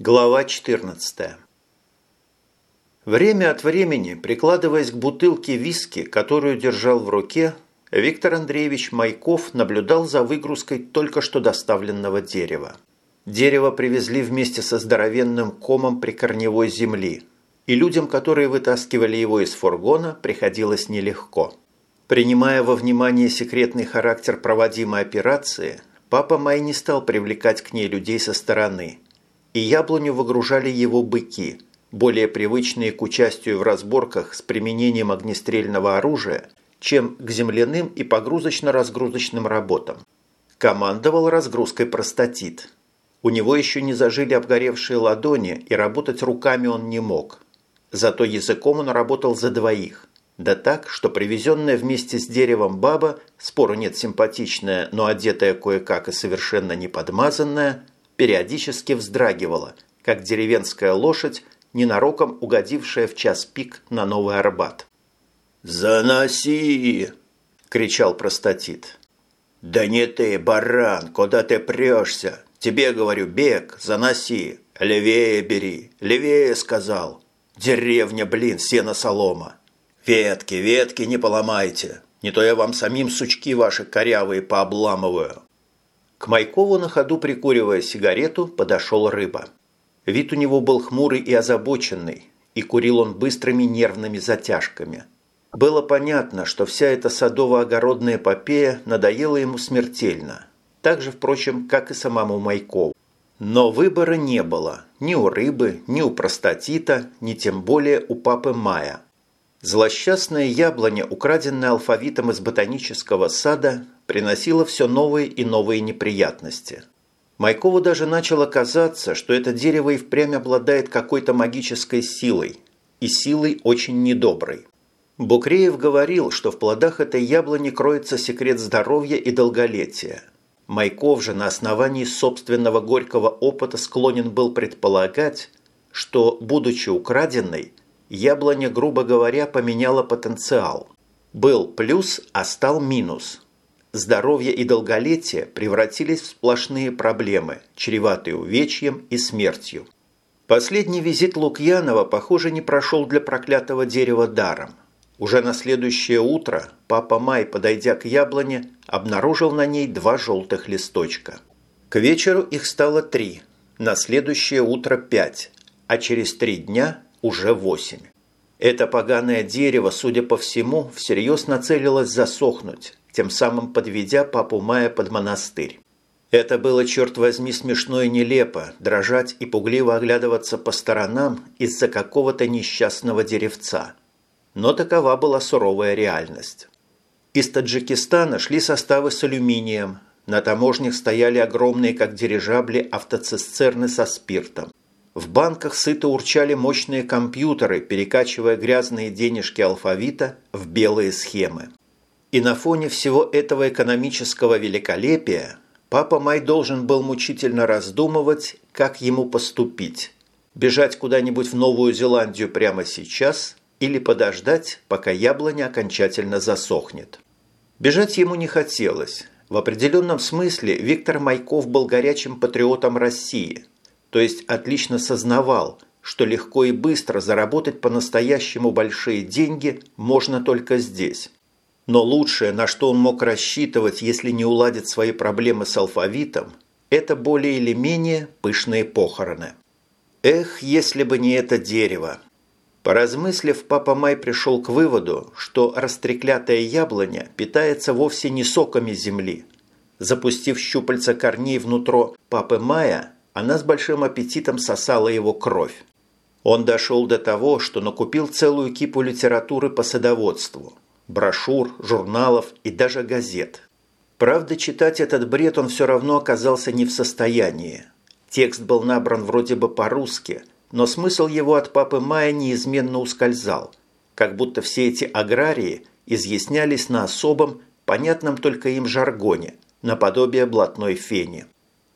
Глава 14. Время от времени, прикладываясь к бутылке виски, которую держал в руке, Виктор Андреевич Майков наблюдал за выгрузкой только что доставленного дерева. Дерево привезли вместе со здоровенным комом прикорневой земли, и людям, которые вытаскивали его из фургона, приходилось нелегко. Принимая во внимание секретный характер проводимой операции, папа Май не стал привлекать к ней людей со стороны – и яблоню выгружали его быки, более привычные к участию в разборках с применением огнестрельного оружия, чем к земляным и погрузочно-разгрузочным работам. Командовал разгрузкой простатит. У него еще не зажили обгоревшие ладони, и работать руками он не мог. Зато языком он работал за двоих. Да так, что привезенная вместе с деревом баба, спору нет симпатичная, но одетая кое-как и совершенно не подмазанная, периодически вздрагивала, как деревенская лошадь, ненароком угодившая в час пик на Новый Арбат. «Заноси!» – кричал простатит. «Да не ты, баран, куда ты прешься? Тебе, говорю, бег, заноси. Левее бери, левее, сказал. Деревня, блин, сено-солома. Ветки, ветки не поломайте, не то я вам самим сучки ваши корявые пообламываю». К Майкову на ходу прикуривая сигарету, подошел рыба. Вид у него был хмурый и озабоченный, и курил он быстрыми нервными затяжками. Было понятно, что вся эта садово-огородная эпопея надоела ему смертельно. Так же, впрочем, как и самому Майкову. Но выбора не было ни у рыбы, ни у простатита, ни тем более у папы Мая – Злосчастная яблоня, украденная алфавитом из ботанического сада, приносила все новые и новые неприятности. Майкову даже начало казаться, что это дерево и впрямь обладает какой-то магической силой, и силой очень недоброй. Букреев говорил, что в плодах этой яблони кроется секрет здоровья и долголетия. Майков же на основании собственного горького опыта склонен был предполагать, что, будучи украденной, яблоня, грубо говоря, поменяла потенциал. Был плюс, а стал минус. Здоровье и долголетие превратились в сплошные проблемы, чреватые увечьем и смертью. Последний визит Лукьянова, похоже, не прошел для проклятого дерева даром. Уже на следующее утро папа Май, подойдя к яблоне, обнаружил на ней два желтых листочка. К вечеру их стало три, на следующее утро пять, а через три дня уже восемь. Это поганое дерево, судя по всему, всерьез нацелилось засохнуть, тем самым подведя папу Мая под монастырь. Это было, черт возьми, смешно и нелепо, дрожать и пугливо оглядываться по сторонам из-за какого-то несчастного деревца. Но такова была суровая реальность. Из Таджикистана шли составы с алюминием, на таможнях стояли огромные, как дирижабли, автоцистерны со спиртом. В банках сыто урчали мощные компьютеры, перекачивая грязные денежки алфавита в белые схемы. И на фоне всего этого экономического великолепия папа Май должен был мучительно раздумывать, как ему поступить. Бежать куда-нибудь в Новую Зеландию прямо сейчас или подождать, пока яблоня окончательно засохнет. Бежать ему не хотелось. В определенном смысле Виктор Майков был горячим патриотом России – то есть отлично сознавал, что легко и быстро заработать по-настоящему большие деньги можно только здесь. Но лучшее, на что он мог рассчитывать, если не уладит свои проблемы с алфавитом, это более или менее пышные похороны. Эх, если бы не это дерево! Поразмыслив, папа Май пришел к выводу, что растреклятая яблоня питается вовсе не соками земли. Запустив щупальца корней внутрь папы Мая, она с большим аппетитом сосала его кровь. Он дошел до того, что накупил целую кипу литературы по садоводству, брошюр, журналов и даже газет. Правда, читать этот бред он все равно оказался не в состоянии. Текст был набран вроде бы по-русски, но смысл его от папы Мая неизменно ускользал, как будто все эти аграрии изъяснялись на особом, понятном только им жаргоне, наподобие блатной фени.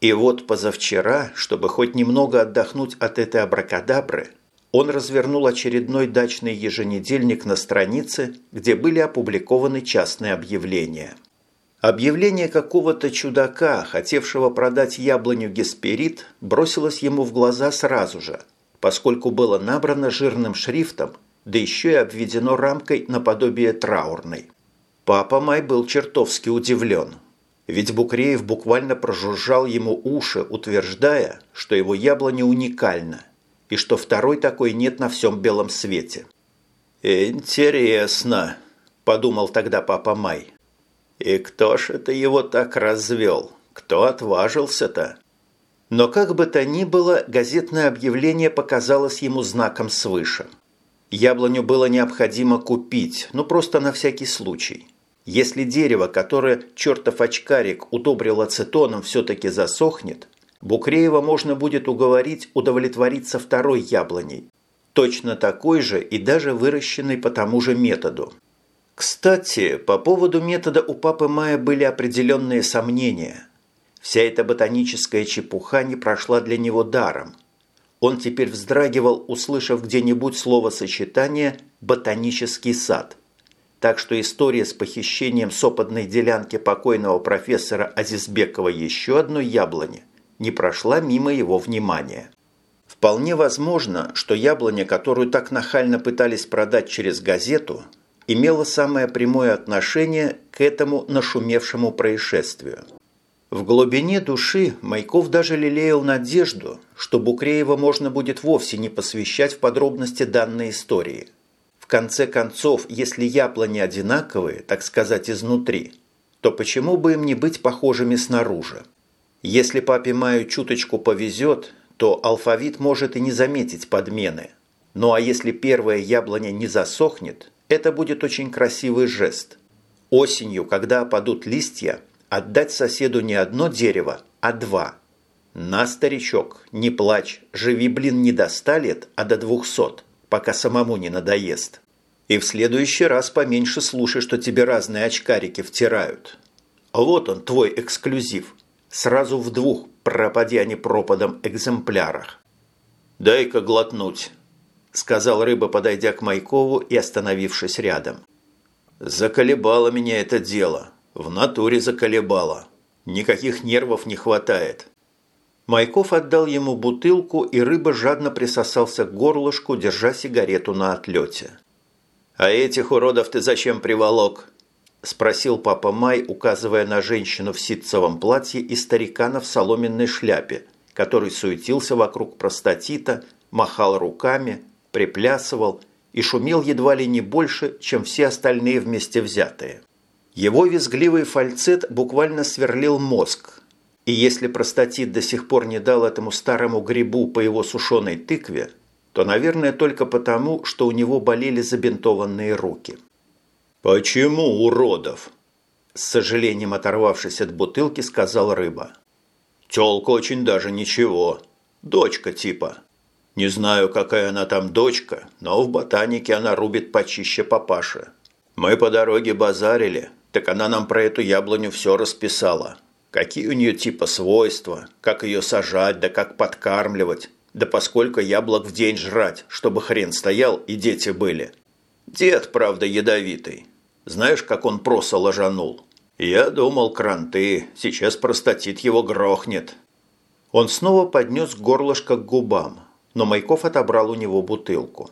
И вот позавчера, чтобы хоть немного отдохнуть от этой абракадабры, он развернул очередной дачный еженедельник на странице, где были опубликованы частные объявления. Объявление какого-то чудака, хотевшего продать яблоню Гесперид, бросилось ему в глаза сразу же, поскольку было набрано жирным шрифтом, да еще и обведено рамкой наподобие траурной. Папа Май был чертовски удивлен. Ведь Букреев буквально прожужжал ему уши, утверждая, что его яблоня уникальна и что второй такой нет на всем белом свете. «Интересно», – подумал тогда папа Май. И кто ж это его так развел? Кто отважился-то? Но как бы то ни было, газетное объявление показалось ему знаком свыше. Яблоню было необходимо купить, ну просто на всякий случай. Если дерево, которое чертов очкарик удобрил ацетоном, все-таки засохнет, Букреева можно будет уговорить удовлетвориться второй яблоней, точно такой же и даже выращенной по тому же методу. Кстати, по поводу метода у папы Мая были определенные сомнения. Вся эта ботаническая чепуха не прошла для него даром. Он теперь вздрагивал, услышав где-нибудь словосочетание «ботанический сад». Так что история с похищением с опытной делянки покойного профессора Азизбекова еще одной яблони не прошла мимо его внимания. Вполне возможно, что яблоня, которую так нахально пытались продать через газету – имела самое прямое отношение к этому нашумевшему происшествию. В глубине души Майков даже лелеял надежду, что Букреева можно будет вовсе не посвящать в подробности данной истории. В конце концов, если яблони одинаковые, так сказать, изнутри, то почему бы им не быть похожими снаружи? Если папе Маю чуточку повезет, то алфавит может и не заметить подмены. Ну а если первая яблоня не засохнет, это будет очень красивый жест. Осенью, когда опадут листья, отдать соседу не одно дерево, а два. На, старичок, не плачь, живи, блин, не до ста лет, а до двухсот, пока самому не надоест. И в следующий раз поменьше слушай, что тебе разные очкарики втирают. Вот он, твой эксклюзив. Сразу в двух, пропади они пропадом, экземплярах. Дай-ка глотнуть. – сказал рыба, подойдя к Майкову и остановившись рядом. «Заколебало меня это дело. В натуре заколебало. Никаких нервов не хватает». Майков отдал ему бутылку, и рыба жадно присосался к горлышку, держа сигарету на отлете. «А этих уродов ты зачем приволок?» – спросил папа Май, указывая на женщину в ситцевом платье и старикана в соломенной шляпе, который суетился вокруг простатита, махал руками, приплясывал и шумел едва ли не больше, чем все остальные вместе взятые. Его визгливый фальцет буквально сверлил мозг, и если простатит до сих пор не дал этому старому грибу по его сушеной тыкве, то, наверное, только потому, что у него болели забинтованные руки. «Почему уродов?» С сожалением оторвавшись от бутылки, сказал рыба. «Тёлка очень даже ничего. Дочка типа. Не знаю, какая она там дочка, но в ботанике она рубит почище папаши. Мы по дороге базарили, так она нам про эту яблоню все расписала. Какие у нее типа свойства, как ее сажать, да как подкармливать, да поскольку яблок в день жрать, чтобы хрен стоял и дети были. Дед, правда, ядовитый. Знаешь, как он проса ложанул? Я думал, кранты, сейчас простатит его грохнет. Он снова поднес горлышко к губам, но Майков отобрал у него бутылку.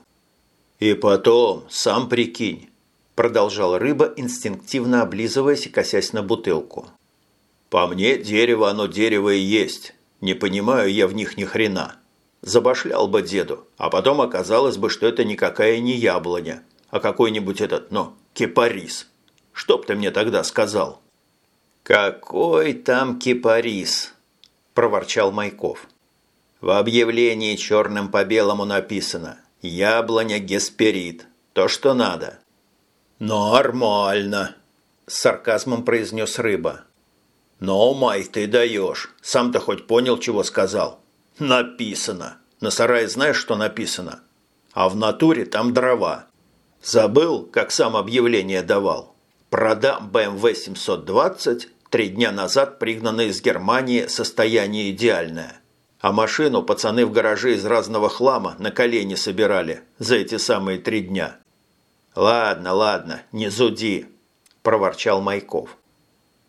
«И потом, сам прикинь», – продолжал рыба, инстинктивно облизываясь и косясь на бутылку. «По мне, дерево оно дерево и есть. Не понимаю я в них ни хрена. Забашлял бы деду, а потом оказалось бы, что это никакая не яблоня, а какой-нибудь этот, ну, кипарис. Что б ты мне тогда сказал?» «Какой там кипарис?» – проворчал Майков. В объявлении черным по белому написано «Яблоня Гесперид». То, что надо. «Нормально», – с сарказмом произнес рыба. «Но, Май, ты даешь. Сам-то хоть понял, чего сказал?» «Написано. На сарае знаешь, что написано? А в натуре там дрова. Забыл, как сам объявление давал? Продам BMW 720, три дня назад пригнанное из Германии состояние идеальное. А машину пацаны в гараже из разного хлама на колени собирали за эти самые три дня. «Ладно, ладно, не зуди», – проворчал Майков.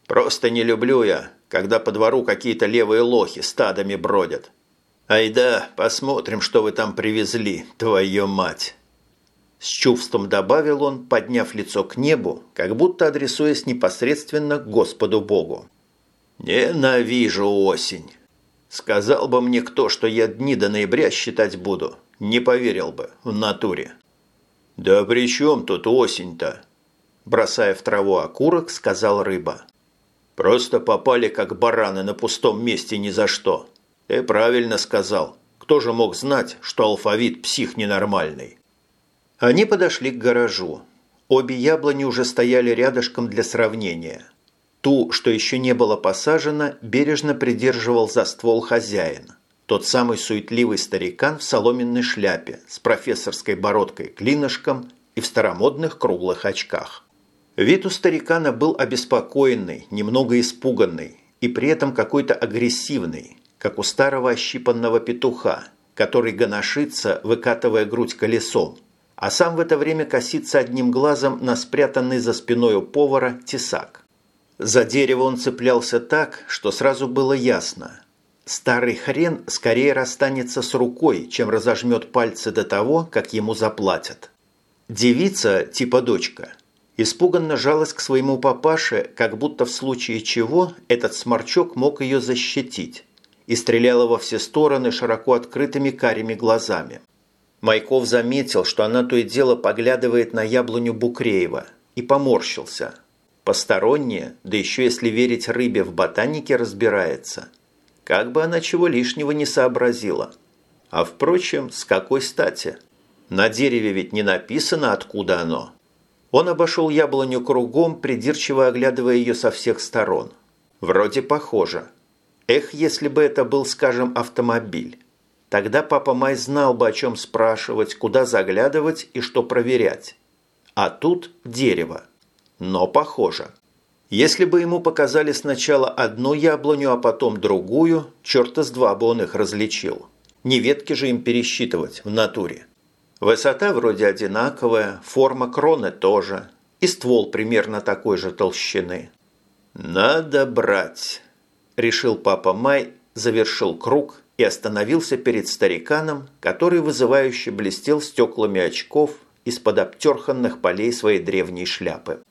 Просто не люблю я, когда по двору какие-то левые лохи стадами бродят. Айда, посмотрим, что вы там привезли, твою мать!» С чувством добавил он, подняв лицо к небу, как будто адресуясь непосредственно Господу Богу. «Ненавижу осень. Сказал бы мне кто, что я дни до ноября считать буду, не поверил бы в натуре». «Да при чем тут осень-то?» Бросая в траву окурок, сказал рыба. «Просто попали, как бараны, на пустом месте ни за что. Ты правильно сказал. Кто же мог знать, что алфавит псих ненормальный?» Они подошли к гаражу. Обе яблони уже стояли рядышком для сравнения. Ту, что еще не было посажено, бережно придерживал за ствол хозяин. Тот самый суетливый старикан в соломенной шляпе с профессорской бородкой-клинышком и в старомодных круглых очках. Вид у старикана был обеспокоенный, немного испуганный и при этом какой-то агрессивный, как у старого ощипанного петуха, который гоношится, выкатывая грудь колесом, а сам в это время косится одним глазом на спрятанный за спиной у повара тесак. За дерево он цеплялся так, что сразу было ясно. Старый хрен скорее расстанется с рукой, чем разожмет пальцы до того, как ему заплатят. Девица, типа дочка, испуганно жалась к своему папаше, как будто в случае чего этот сморчок мог ее защитить, и стреляла во все стороны широко открытыми карими глазами. Майков заметил, что она то и дело поглядывает на яблоню Букреева и поморщился. Посторонняя, да еще если верить рыбе в ботанике разбирается. Как бы она чего лишнего не сообразила. А впрочем, с какой стати? На дереве ведь не написано, откуда оно. Он обошел яблоню кругом, придирчиво оглядывая ее со всех сторон. Вроде похоже. Эх, если бы это был, скажем, автомобиль. Тогда папа Май знал бы, о чем спрашивать, куда заглядывать и что проверять. А тут дерево. Но похоже. Если бы ему показали сначала одну яблоню, а потом другую, черта с два бы он их различил. Не ветки же им пересчитывать в натуре. Высота вроде одинаковая, форма кроны тоже, и ствол примерно такой же толщины. «Надо брать», – решил папа Май, завершил круг и остановился перед стариканом, который вызывающе блестел стеклами очков из-под обтерханных полей своей древней шляпы.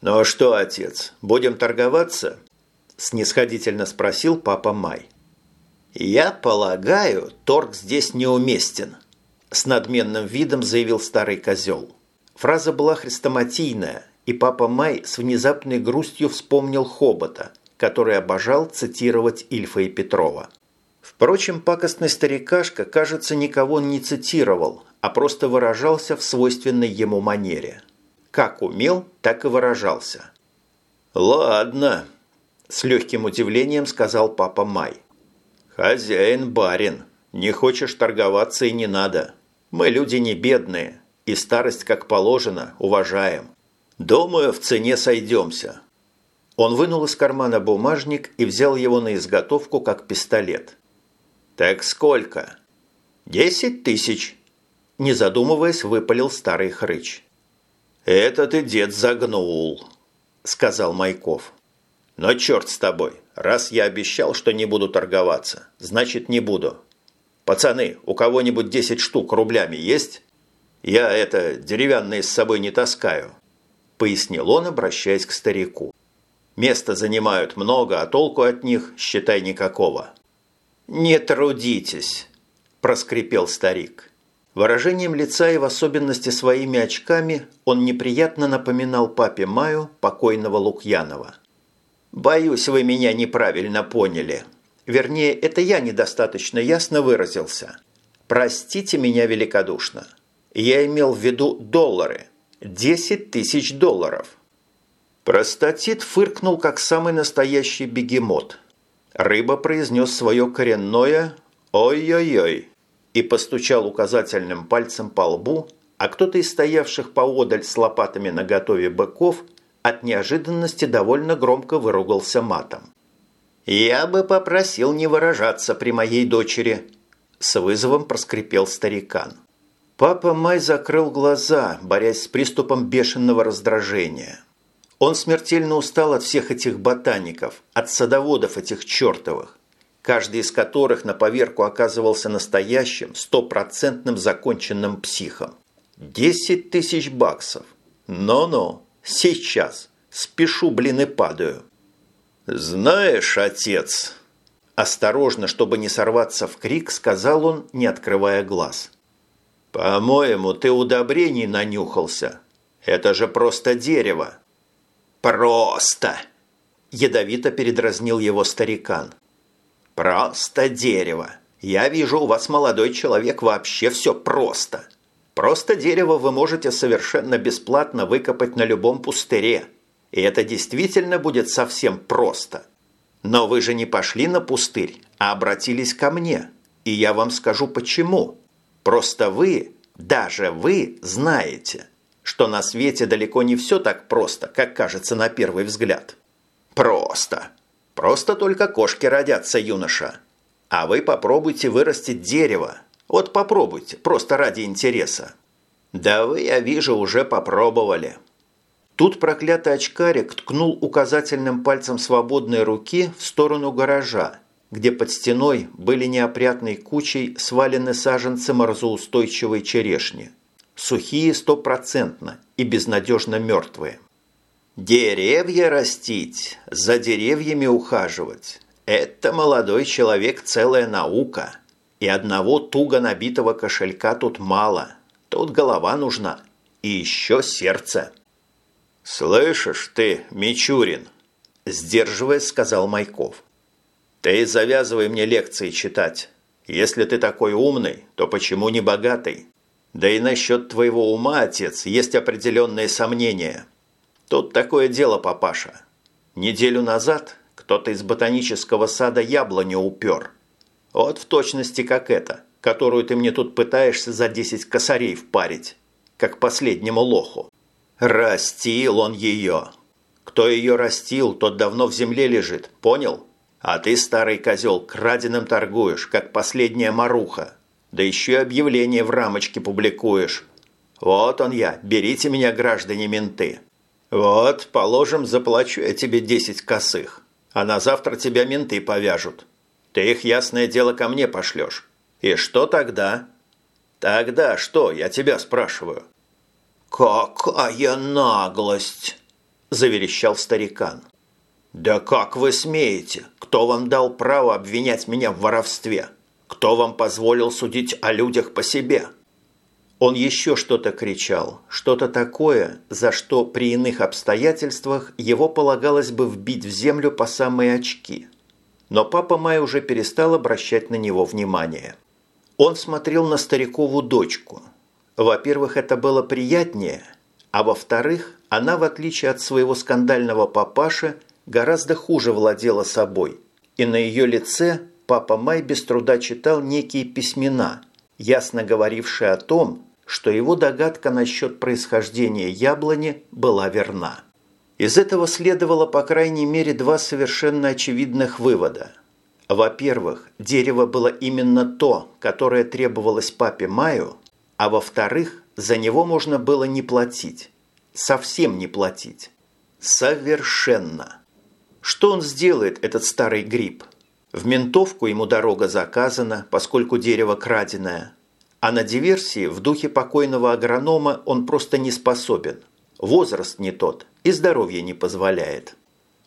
«Ну что, отец, будем торговаться?» – снисходительно спросил папа Май. «Я полагаю, торг здесь неуместен», – с надменным видом заявил старый козел. Фраза была хрестоматийная, и папа Май с внезапной грустью вспомнил Хобота, который обожал цитировать Ильфа и Петрова. Впрочем, пакостный старикашка, кажется, никого не цитировал, а просто выражался в свойственной ему манере. Как умел, так и выражался. «Ладно», – с легким удивлением сказал папа Май. «Хозяин барин, не хочешь торговаться и не надо. Мы люди не бедные, и старость, как положено, уважаем. Думаю, в цене сойдемся». Он вынул из кармана бумажник и взял его на изготовку, как пистолет – «Так сколько?» «Десять тысяч», – не задумываясь, выпалил старый хрыч. «Это ты, дед, загнул», – сказал Майков. «Но черт с тобой, раз я обещал, что не буду торговаться, значит не буду. Пацаны, у кого-нибудь десять штук рублями есть? Я это, деревянные с собой не таскаю», – пояснил он, обращаясь к старику. «Места занимают много, а толку от них, считай, никакого». «Не трудитесь», – проскрипел старик. Выражением лица и в особенности своими очками он неприятно напоминал папе Маю покойного Лукьянова. «Боюсь, вы меня неправильно поняли. Вернее, это я недостаточно ясно выразился. Простите меня великодушно. Я имел в виду доллары. Десять тысяч долларов». Простатит фыркнул, как самый настоящий бегемот – Рыба произнес свое коренное «Ой-ой-ой» и постучал указательным пальцем по лбу, а кто-то из стоявших поодаль с лопатами наготове быков от неожиданности довольно громко выругался матом. «Я бы попросил не выражаться при моей дочери», – с вызовом проскрипел старикан. Папа Май закрыл глаза, борясь с приступом бешеного раздражения. Он смертельно устал от всех этих ботаников, от садоводов этих чертовых, каждый из которых на поверку оказывался настоящим, стопроцентным законченным психом. Десять тысяч баксов. Но-но, сейчас. Спешу, блин, и падаю. «Знаешь, отец...» Осторожно, чтобы не сорваться в крик, сказал он, не открывая глаз. «По-моему, ты удобрений нанюхался. Это же просто дерево». «Просто!» – ядовито передразнил его старикан. «Просто дерево. Я вижу, у вас, молодой человек, вообще все просто. Просто дерево вы можете совершенно бесплатно выкопать на любом пустыре. И это действительно будет совсем просто. Но вы же не пошли на пустырь, а обратились ко мне. И я вам скажу почему. Просто вы, даже вы, знаете, что на свете далеко не все так просто, как кажется на первый взгляд. Просто. Просто только кошки родятся, юноша. А вы попробуйте вырастить дерево. Вот попробуйте, просто ради интереса. Да вы, я вижу, уже попробовали. Тут проклятый очкарик ткнул указательным пальцем свободной руки в сторону гаража, где под стеной были неопрятной кучей свалены саженцы морозоустойчивой черешни. Сухие стопроцентно и безнадежно мертвые. Деревья растить, за деревьями ухаживать – это, молодой человек, целая наука. И одного туго набитого кошелька тут мало. Тут голова нужна. И еще сердце. «Слышишь ты, Мичурин?» – сдерживаясь, сказал Майков. «Ты завязывай мне лекции читать. Если ты такой умный, то почему не богатый? Да и насчет твоего ума, отец, есть определенные сомнения. Тут такое дело, папаша. Неделю назад кто-то из ботанического сада яблоню упер. Вот в точности как это, которую ты мне тут пытаешься за 10 косарей впарить, как последнему лоху. Растил он ее. Кто ее растил, тот давно в земле лежит, понял? А ты, старый козел, краденым торгуешь, как последняя маруха. Да еще и объявление в рамочке публикуешь. Вот он я, берите меня, граждане менты. Вот, положим, заплачу я тебе 10 косых, а на завтра тебя менты повяжут. Ты их, ясное дело, ко мне пошлешь. И что тогда? Тогда что, я тебя спрашиваю. «Какая наглость!» – заверещал старикан. «Да как вы смеете? Кто вам дал право обвинять меня в воровстве? Кто вам позволил судить о людях по себе?» Он еще что-то кричал, что-то такое, за что при иных обстоятельствах его полагалось бы вбить в землю по самые очки. Но папа Май уже перестал обращать на него внимание. Он смотрел на старикову дочку – во-первых, это было приятнее, а во-вторых, она, в отличие от своего скандального папаши, гораздо хуже владела собой. И на ее лице папа Май без труда читал некие письмена, ясно говорившие о том, что его догадка насчет происхождения яблони была верна. Из этого следовало по крайней мере два совершенно очевидных вывода. Во-первых, дерево было именно то, которое требовалось папе Маю, а во-вторых, за него можно было не платить. Совсем не платить. Совершенно. Что он сделает, этот старый гриб? В ментовку ему дорога заказана, поскольку дерево краденое. А на диверсии в духе покойного агронома он просто не способен. Возраст не тот и здоровье не позволяет.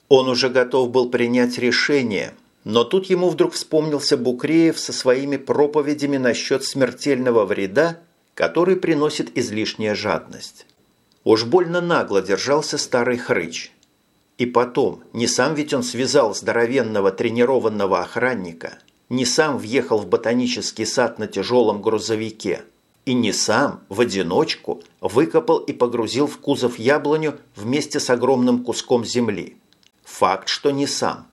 Он уже готов был принять решение, но тут ему вдруг вспомнился Букреев со своими проповедями насчет смертельного вреда который приносит излишняя жадность. Уж больно нагло держался старый хрыч. И потом, не сам ведь он связал здоровенного тренированного охранника, не сам въехал в ботанический сад на тяжелом грузовике, и не сам, в одиночку, выкопал и погрузил в кузов яблоню вместе с огромным куском земли. Факт, что не сам.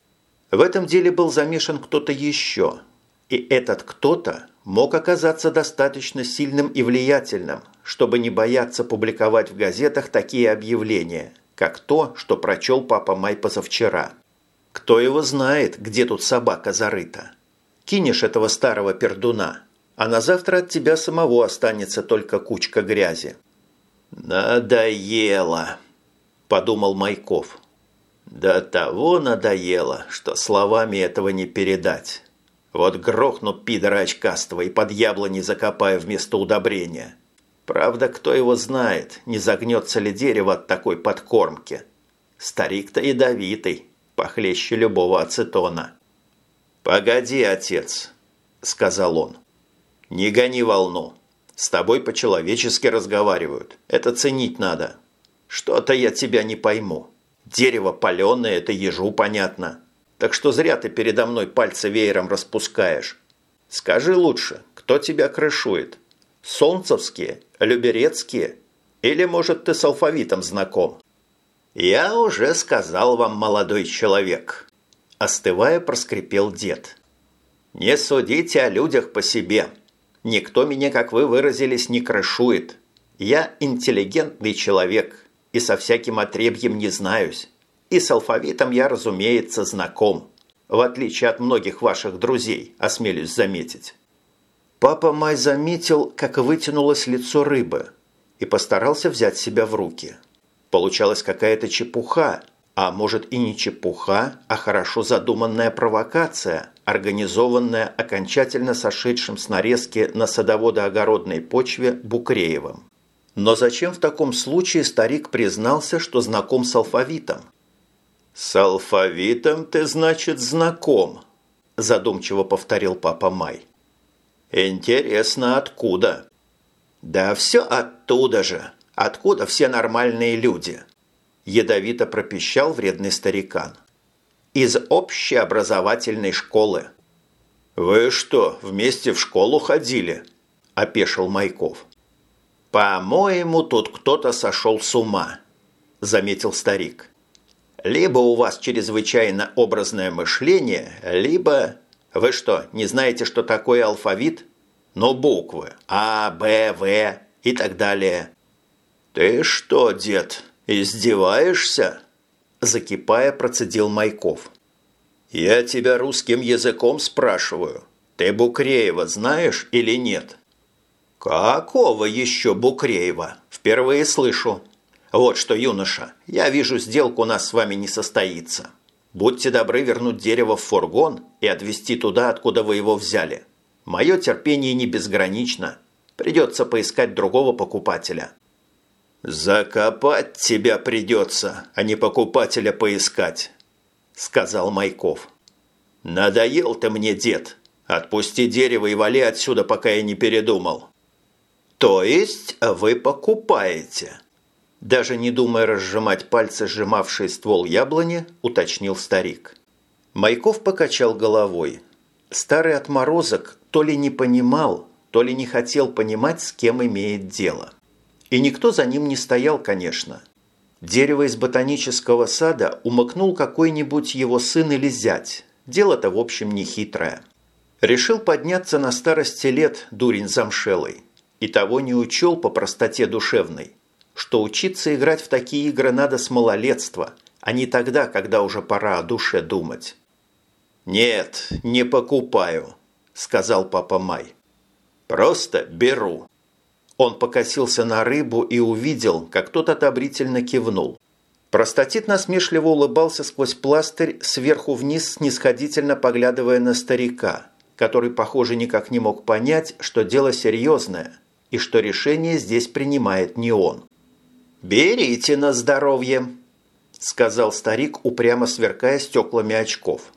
В этом деле был замешан кто-то еще. И этот кто-то мог оказаться достаточно сильным и влиятельным, чтобы не бояться публиковать в газетах такие объявления, как то, что прочел папа Май позавчера. Кто его знает, где тут собака зарыта? Кинешь этого старого пердуна, а на завтра от тебя самого останется только кучка грязи. «Надоело!» подумал Майков. До того надоело, что словами этого не передать. Вот грохну пидора очкастого и под яблони закопаю вместо удобрения. Правда, кто его знает, не загнется ли дерево от такой подкормки. Старик-то ядовитый, похлеще любого ацетона. «Погоди, отец», – сказал он. «Не гони волну. С тобой по-человечески разговаривают. Это ценить надо. Что-то я тебя не пойму. Дерево паленое – это ежу понятно. Так что зря ты передо мной пальцы веером распускаешь. Скажи лучше, кто тебя крышует? Солнцевские, Люберецкие? Или, может, ты с алфавитом знаком? Я уже сказал вам, молодой человек. Остывая, проскрипел дед. Не судите о людях по себе. Никто меня, как вы выразились, не крышует. Я интеллигентный человек и со всяким отребьем не знаюсь. И с алфавитом я, разумеется, знаком, в отличие от многих ваших друзей, осмелюсь заметить. Папа Май заметил, как вытянулось лицо рыбы, и постарался взять себя в руки. Получалась какая-то чепуха, а может и не чепуха, а хорошо задуманная провокация, организованная окончательно сошедшим с нарезки на садоводо-огородной почве Букреевым. Но зачем в таком случае старик признался, что знаком с алфавитом? «С алфавитом ты, значит, знаком», – задумчиво повторил папа Май. «Интересно, откуда?» «Да все оттуда же. Откуда все нормальные люди?» Ядовито пропищал вредный старикан. «Из общеобразовательной школы». «Вы что, вместе в школу ходили?» – опешил Майков. «По-моему, тут кто-то сошел с ума», – заметил старик. Либо у вас чрезвычайно образное мышление, либо... Вы что, не знаете, что такое алфавит? Ну, буквы А, Б, В и так далее. «Ты что, дед, издеваешься?» Закипая, процедил Майков. «Я тебя русским языком спрашиваю. Ты Букреева знаешь или нет?» «Какого еще Букреева? Впервые слышу». «Вот что, юноша, я вижу, сделка у нас с вами не состоится. Будьте добры вернуть дерево в фургон и отвезти туда, откуда вы его взяли. Мое терпение не безгранично. Придется поискать другого покупателя». «Закопать тебя придется, а не покупателя поискать», – сказал Майков. «Надоел ты мне, дед. Отпусти дерево и вали отсюда, пока я не передумал». «То есть вы покупаете?» Даже не думая разжимать пальцы, сжимавшие ствол яблони, уточнил старик. Майков покачал головой. Старый отморозок то ли не понимал, то ли не хотел понимать, с кем имеет дело. И никто за ним не стоял, конечно. Дерево из ботанического сада умыкнул какой-нибудь его сын или зять. Дело-то, в общем, не хитрое. Решил подняться на старости лет дурень замшелый. И того не учел по простоте душевной что учиться играть в такие игры надо с малолетства, а не тогда, когда уже пора о душе думать. «Нет, не покупаю», – сказал папа Май. «Просто беру». Он покосился на рыбу и увидел, как тот одобрительно кивнул. Простатит насмешливо улыбался сквозь пластырь сверху вниз, снисходительно поглядывая на старика, который, похоже, никак не мог понять, что дело серьезное и что решение здесь принимает не он. «Берите на здоровье», – сказал старик, упрямо сверкая стеклами очков.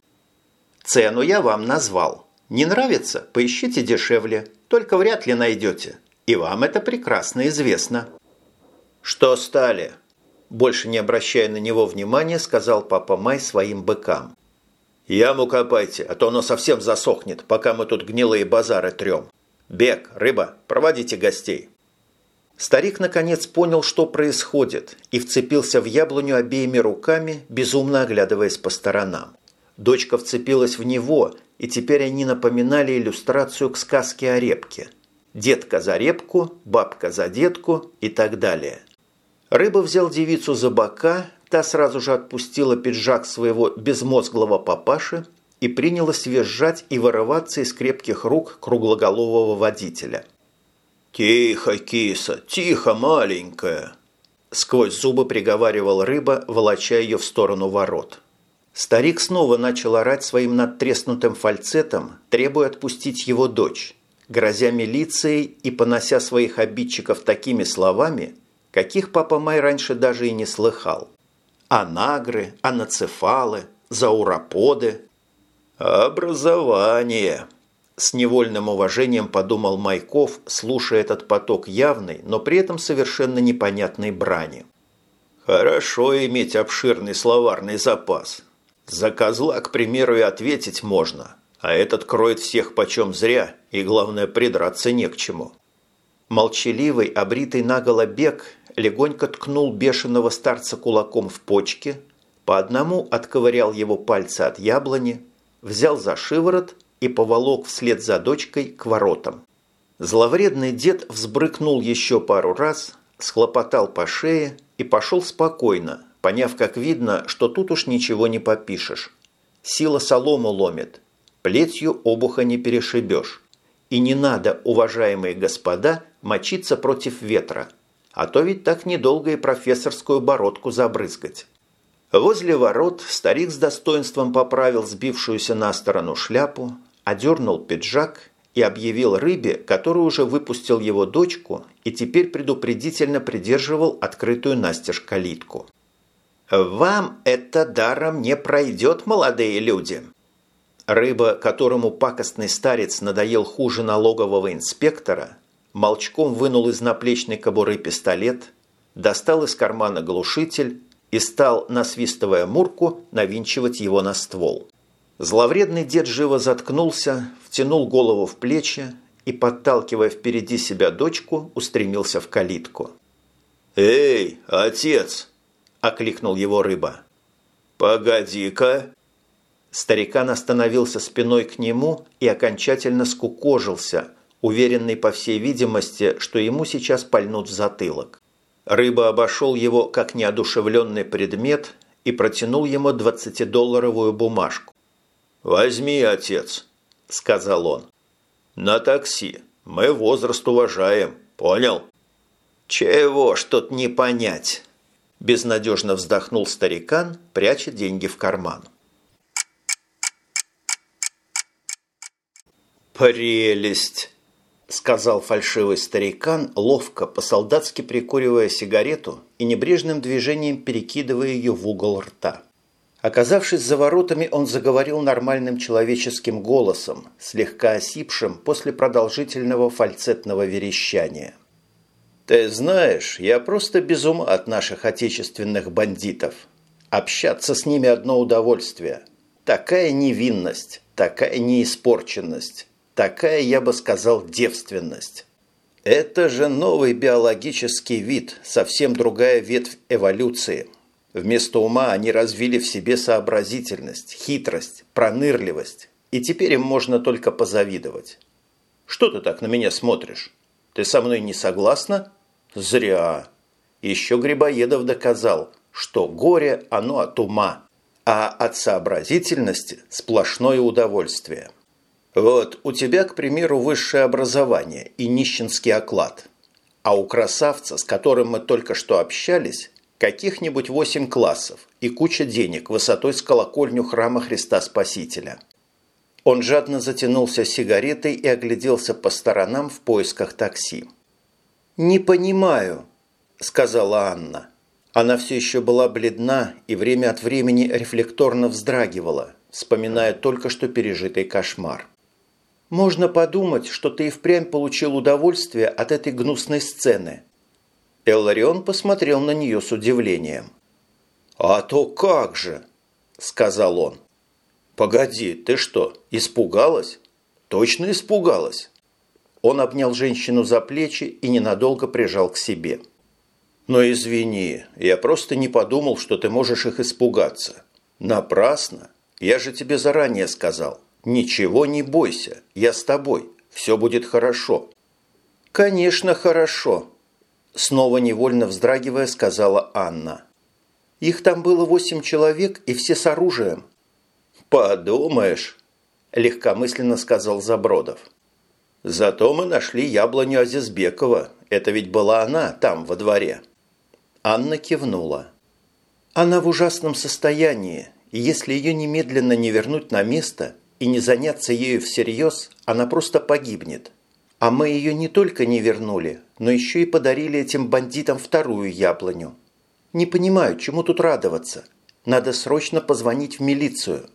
«Цену я вам назвал. Не нравится? Поищите дешевле. Только вряд ли найдете. И вам это прекрасно известно». «Что стали?» Больше не обращая на него внимания, сказал папа Май своим быкам. «Яму копайте, а то оно совсем засохнет, пока мы тут гнилые базары трем. Бег, рыба, проводите гостей». Старик наконец понял, что происходит, и вцепился в яблоню обеими руками, безумно оглядываясь по сторонам. Дочка вцепилась в него, и теперь они напоминали иллюстрацию к сказке о репке. Детка за репку, бабка за детку и так далее. Рыба взял девицу за бока, та сразу же отпустила пиджак своего безмозглого папаши и принялась визжать и вырываться из крепких рук круглоголового водителя – «Тихо, киса, тихо, маленькая!» Сквозь зубы приговаривал рыба, волоча ее в сторону ворот. Старик снова начал орать своим надтреснутым фальцетом, требуя отпустить его дочь, грозя милицией и понося своих обидчиков такими словами, каких папа Май раньше даже и не слыхал. Анагры, анацефалы, зауроподы. «Образование!» С невольным уважением подумал Майков, слушая этот поток явной, но при этом совершенно непонятной брани. «Хорошо иметь обширный словарный запас. За козла, к примеру, и ответить можно, а этот кроет всех почем зря, и, главное, придраться не к чему». Молчаливый, обритый наголо бег легонько ткнул бешеного старца кулаком в почки, по одному отковырял его пальцы от яблони, взял за шиворот и поволок вслед за дочкой к воротам. Зловредный дед взбрыкнул еще пару раз, схлопотал по шее и пошел спокойно, поняв, как видно, что тут уж ничего не попишешь. Сила солому ломит, плетью обуха не перешибешь. И не надо, уважаемые господа, мочиться против ветра, а то ведь так недолго и профессорскую бородку забрызгать. Возле ворот старик с достоинством поправил сбившуюся на сторону шляпу, одернул пиджак и объявил рыбе, который уже выпустил его дочку и теперь предупредительно придерживал открытую настежь калитку. «Вам это даром не пройдет, молодые люди!» Рыба, которому пакостный старец надоел хуже налогового инспектора, молчком вынул из наплечной кобуры пистолет, достал из кармана глушитель и стал, насвистывая мурку, навинчивать его на ствол. Зловредный дед живо заткнулся, втянул голову в плечи и, подталкивая впереди себя дочку, устремился в калитку. «Эй, отец!» – окликнул его рыба. «Погоди-ка!» Старикан остановился спиной к нему и окончательно скукожился, уверенный, по всей видимости, что ему сейчас пальнут в затылок. Рыба обошел его как неодушевленный предмет и протянул ему двадцатидолларовую бумажку. «Возьми, отец», – сказал он. «На такси. Мы возраст уважаем. Понял?» «Чего ж тут не понять?» – безнадежно вздохнул старикан, пряча деньги в карман. «Прелесть!» – сказал фальшивый старикан, ловко, по-солдатски прикуривая сигарету и небрежным движением перекидывая ее в угол рта. Оказавшись за воротами, он заговорил нормальным человеческим голосом, слегка осипшим после продолжительного фальцетного верещания. «Ты знаешь, я просто без ума от наших отечественных бандитов. Общаться с ними одно удовольствие. Такая невинность, такая неиспорченность, такая, я бы сказал, девственность». Это же новый биологический вид, совсем другая ветвь эволюции – Вместо ума они развили в себе сообразительность, хитрость, пронырливость, и теперь им можно только позавидовать. Что ты так на меня смотришь? Ты со мной не согласна? Зря. Еще Грибоедов доказал, что горе оно от ума, а от сообразительности сплошное удовольствие. Вот у тебя, к примеру, высшее образование и нищенский оклад, а у красавца, с которым мы только что общались, каких-нибудь восемь классов и куча денег высотой с колокольню храма Христа Спасителя. Он жадно затянулся сигаретой и огляделся по сторонам в поисках такси. «Не понимаю», – сказала Анна. Она все еще была бледна и время от времени рефлекторно вздрагивала, вспоминая только что пережитый кошмар. «Можно подумать, что ты и впрямь получил удовольствие от этой гнусной сцены. Элларион посмотрел на нее с удивлением. «А то как же!» – сказал он. «Погоди, ты что, испугалась? Точно испугалась?» Он обнял женщину за плечи и ненадолго прижал к себе. «Но извини, я просто не подумал, что ты можешь их испугаться. Напрасно. Я же тебе заранее сказал. Ничего не бойся, я с тобой. Все будет хорошо». «Конечно, хорошо», Снова невольно вздрагивая, сказала Анна. «Их там было восемь человек, и все с оружием». «Подумаешь», – легкомысленно сказал Забродов. «Зато мы нашли яблоню Азизбекова. Это ведь была она там, во дворе». Анна кивнула. Она в ужасном состоянии, и если ее немедленно не вернуть на место и не заняться ею всерьез, она просто погибнет. А мы ее не только не вернули, но еще и подарили этим бандитам вторую яблоню. Не понимаю, чему тут радоваться. Надо срочно позвонить в милицию.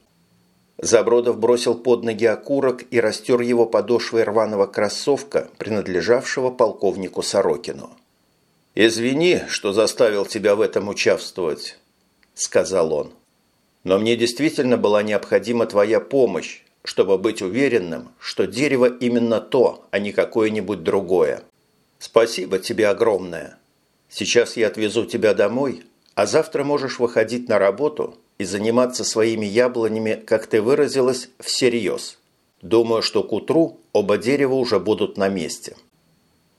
Забродов бросил под ноги окурок и растер его подошвой рваного кроссовка, принадлежавшего полковнику Сорокину. «Извини, что заставил тебя в этом участвовать», – сказал он. «Но мне действительно была необходима твоя помощь, чтобы быть уверенным, что дерево именно то, а не какое-нибудь другое. Спасибо тебе огромное. Сейчас я отвезу тебя домой, а завтра можешь выходить на работу и заниматься своими яблонями, как ты выразилась, всерьез. Думаю, что к утру оба дерева уже будут на месте».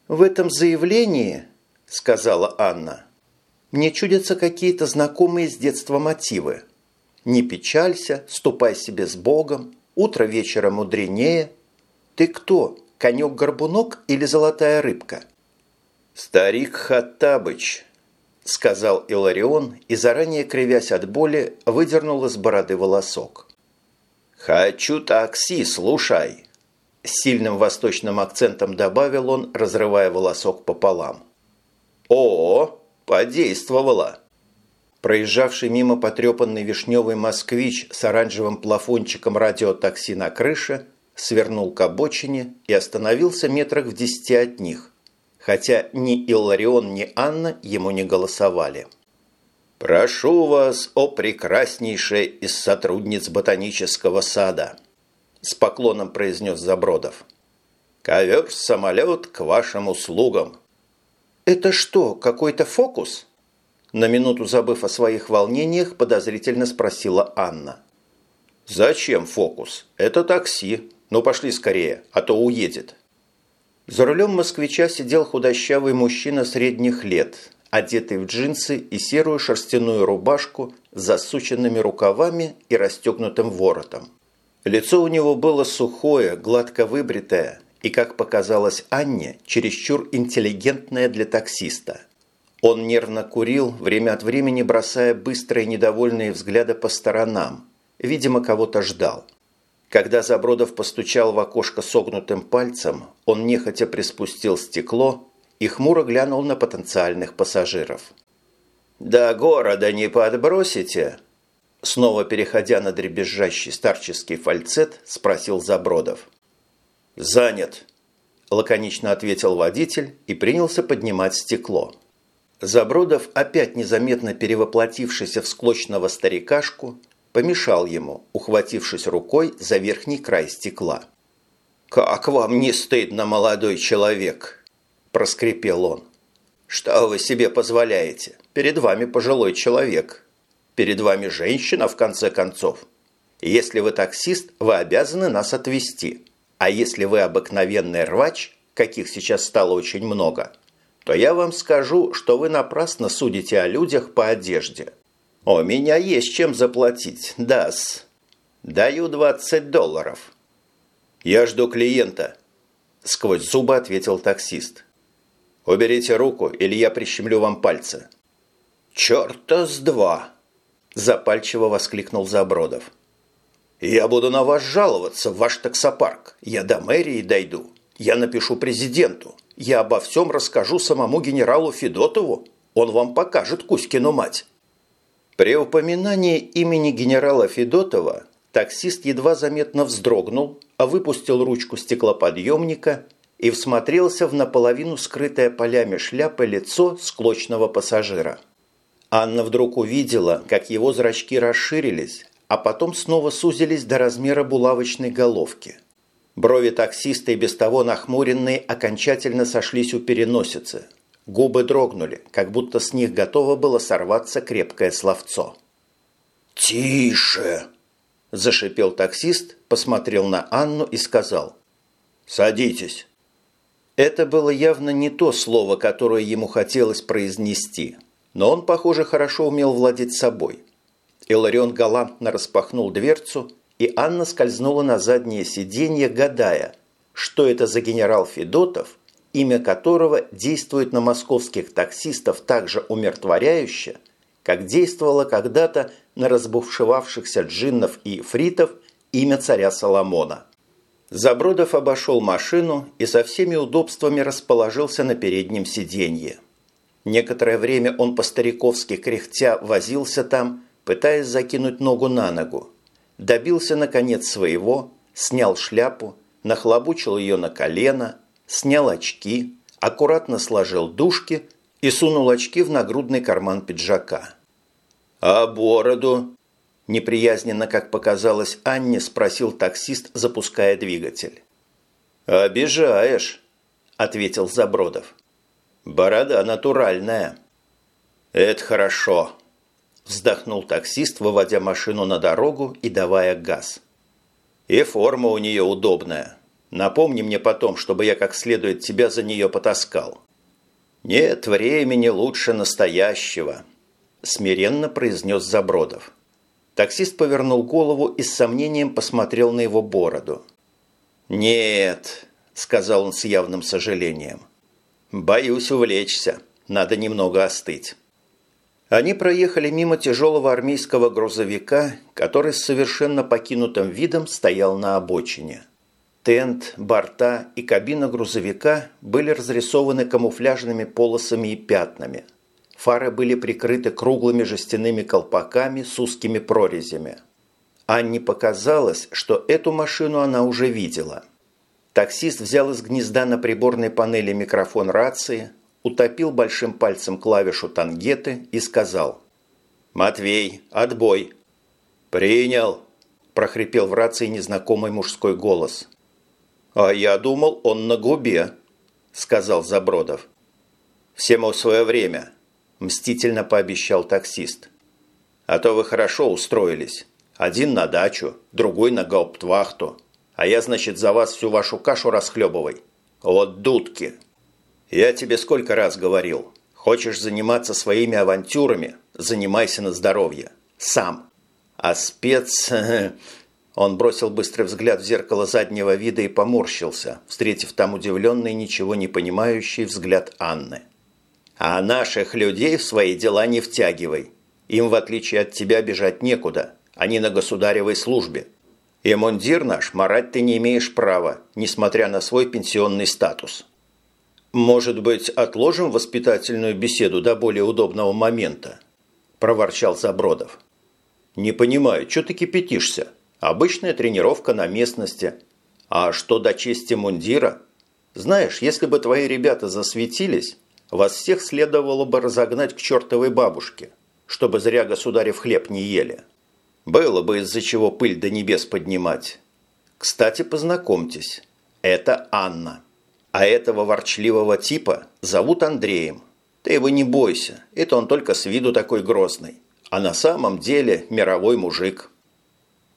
«В этом заявлении, – сказала Анна, – мне чудятся какие-то знакомые с детства мотивы. Не печалься, ступай себе с Богом, утро вечера мудренее. Ты кто, конек-горбунок или золотая рыбка?» «Старик Хаттабыч», – сказал Иларион и, заранее кривясь от боли, выдернул из бороды волосок. «Хочу такси, слушай!» С сильным восточным акцентом добавил он, разрывая волосок пополам. «О, подействовало!» Проезжавший мимо потрепанный вишневый москвич с оранжевым плафончиком радиотакси на крыше свернул к обочине и остановился метрах в десяти от них – хотя ни Илларион, ни Анна ему не голосовали. «Прошу вас, о прекраснейшая из сотрудниц ботанического сада!» С поклоном произнес Забродов. «Ковер-самолет к вашим услугам!» «Это что, какой-то фокус?» На минуту забыв о своих волнениях, подозрительно спросила Анна. «Зачем фокус? Это такси. Ну пошли скорее, а то уедет». За рулем москвича сидел худощавый мужчина средних лет, одетый в джинсы и серую шерстяную рубашку с засученными рукавами и расстегнутым воротом. Лицо у него было сухое, гладко выбритое и, как показалось Анне, чересчур интеллигентное для таксиста. Он нервно курил, время от времени бросая быстрые недовольные взгляды по сторонам. Видимо, кого-то ждал. Когда Забродов постучал в окошко согнутым пальцем, он нехотя приспустил стекло и хмуро глянул на потенциальных пассажиров. «До города не подбросите?» Снова переходя на дребезжащий старческий фальцет, спросил Забродов. «Занят», – лаконично ответил водитель и принялся поднимать стекло. Забродов, опять незаметно перевоплотившийся в склочного старикашку, помешал ему, ухватившись рукой за верхний край стекла. «Как вам не стыдно, молодой человек?» – проскрипел он. «Что вы себе позволяете? Перед вами пожилой человек. Перед вами женщина, в конце концов. Если вы таксист, вы обязаны нас отвезти. А если вы обыкновенный рвач, каких сейчас стало очень много, то я вам скажу, что вы напрасно судите о людях по одежде. «У меня есть чем заплатить, дас. Даю 20 долларов». «Я жду клиента», – сквозь зубы ответил таксист. «Уберите руку, или я прищемлю вам пальцы». «Черта с два!» – запальчиво воскликнул Забродов. «Я буду на вас жаловаться в ваш таксопарк. Я до мэрии дойду. Я напишу президенту. Я обо всем расскажу самому генералу Федотову. Он вам покажет Кузькину мать». При упоминании имени генерала Федотова таксист едва заметно вздрогнул, а выпустил ручку стеклоподъемника и всмотрелся в наполовину скрытое полями шляпы лицо склочного пассажира. Анна вдруг увидела, как его зрачки расширились, а потом снова сузились до размера булавочной головки. Брови таксиста и без того нахмуренные окончательно сошлись у переносицы – Губы дрогнули, как будто с них готово было сорваться крепкое словцо. «Тише!» – зашипел таксист, посмотрел на Анну и сказал. «Садитесь». Это было явно не то слово, которое ему хотелось произнести, но он, похоже, хорошо умел владеть собой. Иларион галантно распахнул дверцу, и Анна скользнула на заднее сиденье, гадая, что это за генерал Федотов имя которого действует на московских таксистов так же умиротворяюще, как действовало когда-то на разбушевавшихся джиннов и фритов имя царя Соломона. Забродов обошел машину и со всеми удобствами расположился на переднем сиденье. Некоторое время он по-стариковски кряхтя возился там, пытаясь закинуть ногу на ногу. Добился, наконец, своего, снял шляпу, нахлобучил ее на колено, снял очки, аккуратно сложил дужки и сунул очки в нагрудный карман пиджака. «А бороду?» Неприязненно, как показалось Анне, спросил таксист, запуская двигатель. «Обижаешь», – ответил Забродов. «Борода натуральная». «Это хорошо», – вздохнул таксист, выводя машину на дорогу и давая газ. «И форма у нее удобная. Напомни мне потом, чтобы я как следует тебя за нее потаскал». «Нет времени лучше настоящего», – смиренно произнес Забродов. Таксист повернул голову и с сомнением посмотрел на его бороду. «Нет», – сказал он с явным сожалением. «Боюсь увлечься. Надо немного остыть». Они проехали мимо тяжелого армейского грузовика, который с совершенно покинутым видом стоял на обочине. Тент, борта и кабина грузовика были разрисованы камуфляжными полосами и пятнами – Фары были прикрыты круглыми жестяными колпаками с узкими прорезями. Анне показалось, что эту машину она уже видела. Таксист взял из гнезда на приборной панели микрофон рации, утопил большим пальцем клавишу тангеты и сказал «Матвей, отбой!» «Принял!» – прохрипел в рации незнакомый мужской голос. «А я думал, он на губе», – сказал Забродов. «Всему свое время. – мстительно пообещал таксист. «А то вы хорошо устроились. Один на дачу, другой на гауптвахту. А я, значит, за вас всю вашу кашу расхлебывай. Вот дудки!» «Я тебе сколько раз говорил. Хочешь заниматься своими авантюрами – занимайся на здоровье. Сам. А спец...» Он бросил быстрый взгляд в зеркало заднего вида и поморщился, встретив там удивленный, ничего не понимающий взгляд Анны. А наших людей в свои дела не втягивай. Им, в отличие от тебя, бежать некуда. Они на государевой службе. И мундир наш марать ты не имеешь права, несмотря на свой пенсионный статус. Может быть, отложим воспитательную беседу до более удобного момента? Проворчал Забродов. Не понимаю, что ты кипятишься? Обычная тренировка на местности. А что до чести мундира? Знаешь, если бы твои ребята засветились, вас всех следовало бы разогнать к чертовой бабушке, чтобы зря государев хлеб не ели. Было бы из-за чего пыль до небес поднимать. Кстати, познакомьтесь, это Анна. А этого ворчливого типа зовут Андреем. Ты его не бойся, это он только с виду такой грозный. А на самом деле мировой мужик.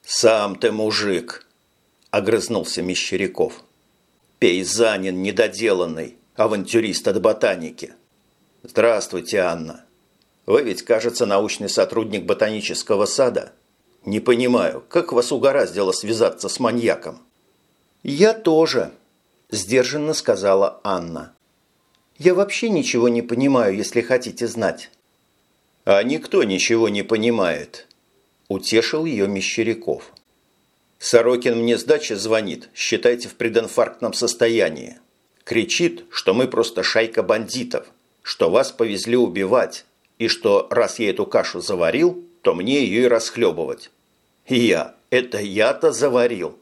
«Сам ты мужик!» – огрызнулся Мещеряков. «Пейзанин недоделанный, авантюрист от ботаники. Здравствуйте, Анна. Вы ведь, кажется, научный сотрудник ботанического сада. Не понимаю, как вас угораздило связаться с маньяком? Я тоже, сдержанно сказала Анна. Я вообще ничего не понимаю, если хотите знать. А никто ничего не понимает, утешил ее Мещеряков. Сорокин мне с дачи звонит, считайте в прединфарктном состоянии. Кричит, что мы просто шайка бандитов, что вас повезли убивать, и что раз я эту кашу заварил, то мне ее и расхлебывать. И я, это я-то заварил.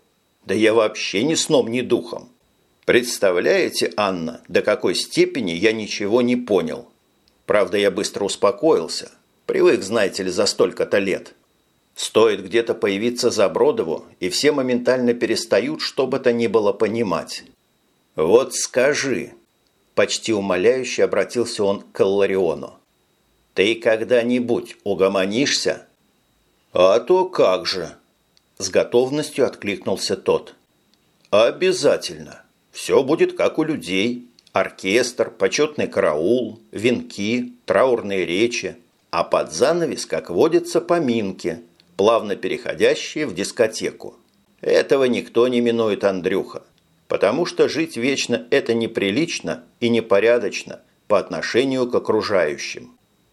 Да я вообще ни сном, ни духом. Представляете, Анна, до какой степени я ничего не понял. Правда, я быстро успокоился. Привык, знаете ли, за столько-то лет. Стоит где-то появиться Забродову, и все моментально перестают что бы то ни было понимать. «Вот скажи», – почти умоляюще обратился он к Лариону, – «ты когда-нибудь угомонишься?» «А то как же!» – с готовностью откликнулся тот. «Обязательно. Все будет как у людей. Оркестр, почетный караул, венки, траурные речи, а под занавес, как водится, поминки, плавно переходящие в дискотеку. Этого никто не минует, Андрюха. потому что жить вечно – это неприлично и непорядочно по отношению к окружающим.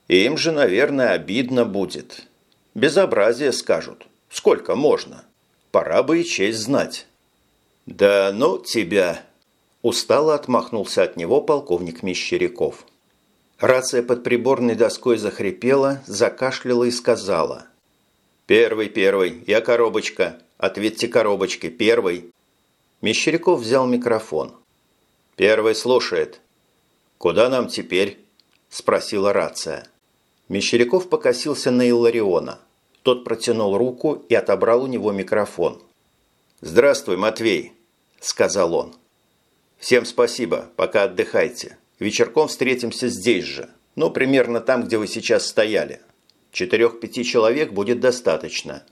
Им же, наверное, обидно будет. Безобразие скажут. Сколько можно? Пора бы и честь знать. «Да ну тебя!» Устало отмахнулся от него полковник Мещеряков. Рация под приборной доской захрипела, закашляла и сказала. «Первый, первый, я коробочка. Ответьте коробочке, первый». Мещеряков взял микрофон. «Первый слушает». «Куда нам теперь?» – спросила рация. Мещеряков покосился на Иллариона. Тот протянул руку и отобрал у него микрофон. «Здравствуй, Матвей», – сказал он. «Всем спасибо, пока отдыхайте. Вечерком встретимся здесь же, ну, примерно там, где вы сейчас стояли. Четырех-пяти человек будет достаточно».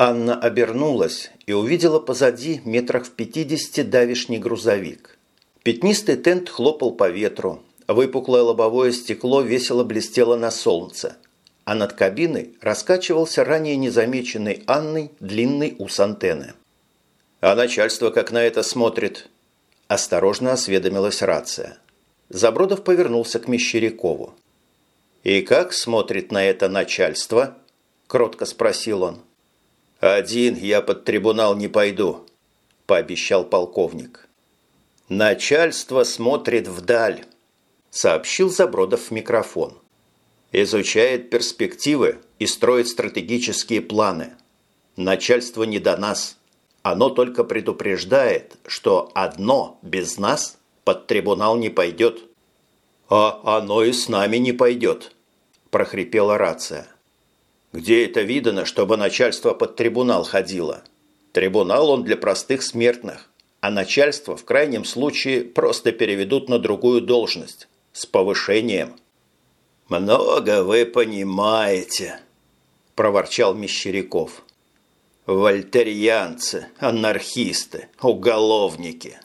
Анна обернулась и увидела позади метрах в пятидесяти давишний грузовик. Пятнистый тент хлопал по ветру, выпуклое лобовое стекло весело блестело на солнце, а над кабиной раскачивался ранее незамеченный Анной длинный ус антенны. «А начальство как на это смотрит?» Осторожно осведомилась рация. Забродов повернулся к Мещерякову. «И как смотрит на это начальство?» – кротко спросил он. «Один я под трибунал не пойду», – пообещал полковник. «Начальство смотрит вдаль», – сообщил Забродов в микрофон. «Изучает перспективы и строит стратегические планы. Начальство не до нас. Оно только предупреждает, что одно без нас под трибунал не пойдет». «А оно и с нами не пойдет», – прохрипела рация. «Где это видано, чтобы начальство под трибунал ходило? Трибунал он для простых смертных, а начальство в крайнем случае просто переведут на другую должность, с повышением». «Много вы понимаете», – проворчал Мещеряков. «Вольтерьянцы, анархисты, уголовники».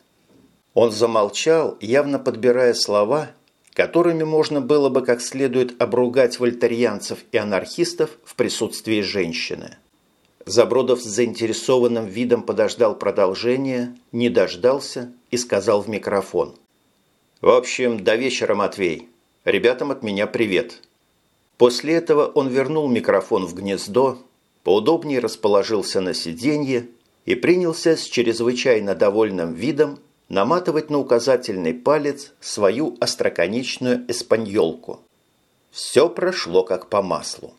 Он замолчал, явно подбирая слова – которыми можно было бы как следует обругать вольтерьянцев и анархистов в присутствии женщины. Забродов с заинтересованным видом подождал продолжения, не дождался и сказал в микрофон. «В общем, до вечера, Матвей. Ребятам от меня привет». После этого он вернул микрофон в гнездо, поудобнее расположился на сиденье и принялся с чрезвычайно довольным видом наматывать на указательный палец свою остроконечную эспаньолку. Все прошло как по маслу.